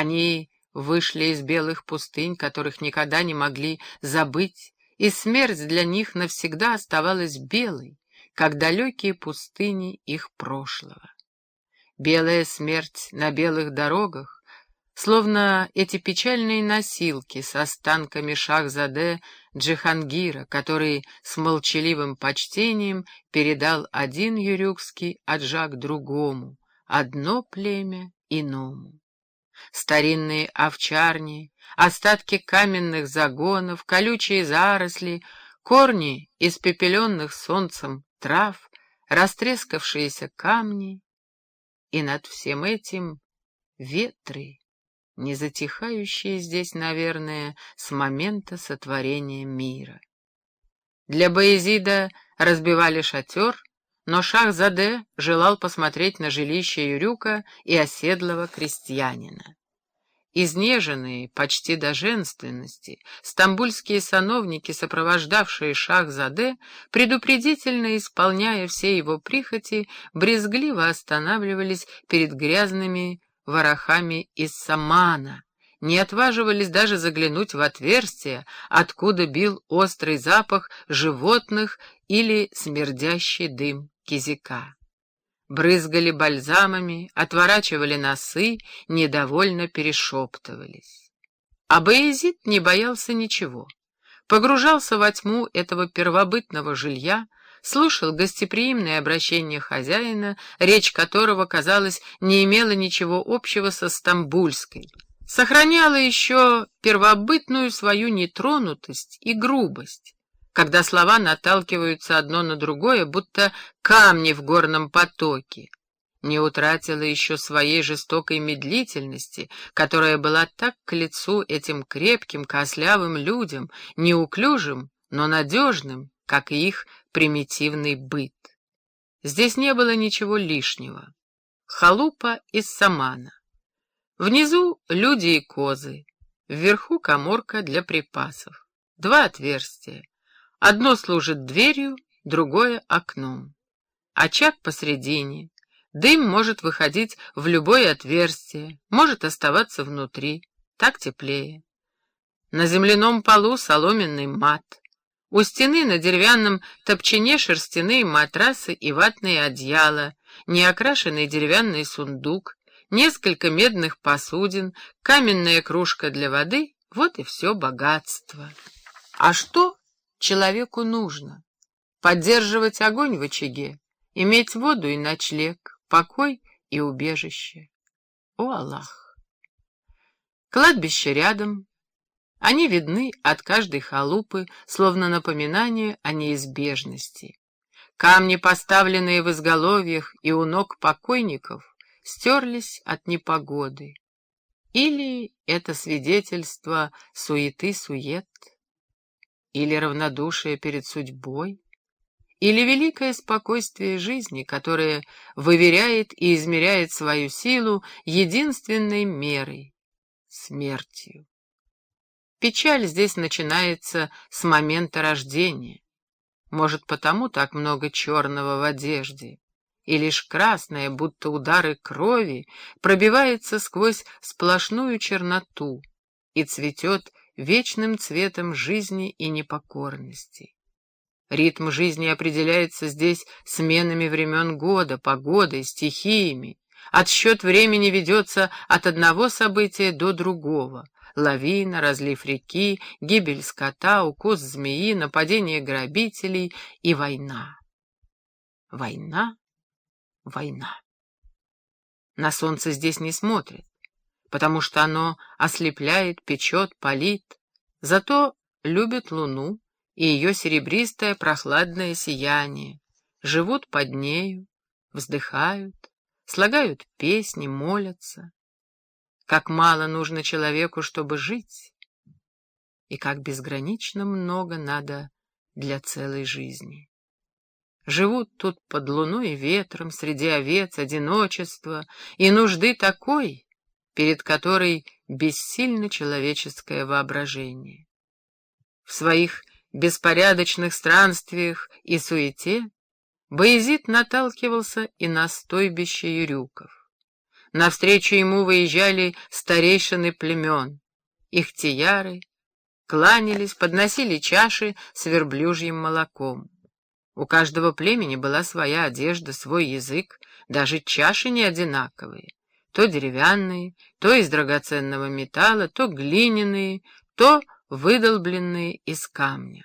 Они вышли из белых пустынь, которых никогда не могли забыть, и смерть для них навсегда оставалась белой, как далекие пустыни их прошлого. Белая смерть на белых дорогах, словно эти печальные носилки с останками Шахзаде Джихангира, который с молчаливым почтением передал один юрюкский аджак другому, одно племя иному старинные овчарни, остатки каменных загонов, колючие заросли, корни испепеленных солнцем трав, растрескавшиеся камни, и над всем этим ветры, не затихающие здесь, наверное, с момента сотворения мира. Для Боязида разбивали шатер, но Шах-Заде желал посмотреть на жилище Юрюка и оседлого крестьянина. Изнеженные почти до женственности, стамбульские сановники, сопровождавшие Шах-Заде, предупредительно исполняя все его прихоти, брезгливо останавливались перед грязными ворохами из самана, не отваживались даже заглянуть в отверстие, откуда бил острый запах животных или смердящий дым кизика. Брызгали бальзамами, отворачивали носы, недовольно перешептывались. А Боязид не боялся ничего. Погружался во тьму этого первобытного жилья, слушал гостеприимное обращение хозяина, речь которого, казалось, не имела ничего общего со стамбульской, сохраняла еще первобытную свою нетронутость и грубость, когда слова наталкиваются одно на другое, будто камни в горном потоке. Не утратила еще своей жестокой медлительности, которая была так к лицу этим крепким, кослявым людям, неуклюжим, но надежным, как и их примитивный быт. Здесь не было ничего лишнего. Халупа из самана. Внизу люди и козы, вверху коморка для припасов. Два отверстия. Одно служит дверью, другое — окном. Очаг посредине. Дым может выходить в любое отверстие, может оставаться внутри. Так теплее. На земляном полу соломенный мат. У стены на деревянном топчине шерстяные матрасы и ватные одеяла, неокрашенный деревянный сундук, несколько медных посудин, каменная кружка для воды — вот и все богатство. А что человеку нужно. Поддерживать огонь в очаге, иметь воду и ночлег, покой и убежище. О, Аллах! Кладбище рядом. Они видны от каждой халупы, словно напоминание о неизбежности. Камни, поставленные в изголовьях и у ног покойников, стерлись от непогоды. Или это свидетельство суеты-сует? Или равнодушие перед судьбой? Или великое спокойствие жизни, которое выверяет и измеряет свою силу единственной мерой — смертью? Печаль здесь начинается с момента рождения. Может, потому так много черного в одежде, и лишь красное, будто удары крови, пробивается сквозь сплошную черноту и цветет вечным цветом жизни и непокорности. Ритм жизни определяется здесь сменами времен года, погодой, стихиями. Отсчет времени ведется от одного события до другого. Лавина, разлив реки, гибель скота, укус змеи, нападение грабителей и война. Война, война. На солнце здесь не смотрят потому что оно ослепляет, печет, палит. Зато любят луну и ее серебристое прохладное сияние, живут под нею, вздыхают, слагают песни, молятся. Как мало нужно человеку, чтобы жить, и как безгранично много надо для целой жизни. Живут тут под луной и ветром, среди овец, одиночества и нужды такой, перед которой бессильно человеческое воображение. В своих беспорядочных странствиях и суете Боязид наталкивался и на стойбище юрюков. Навстречу ему выезжали старейшины племен. Их тияры кланялись, подносили чаши с верблюжьим молоком. У каждого племени была своя одежда, свой язык, даже чаши не одинаковые. То деревянные, то из драгоценного металла, то глиняные, то выдолбленные из камня.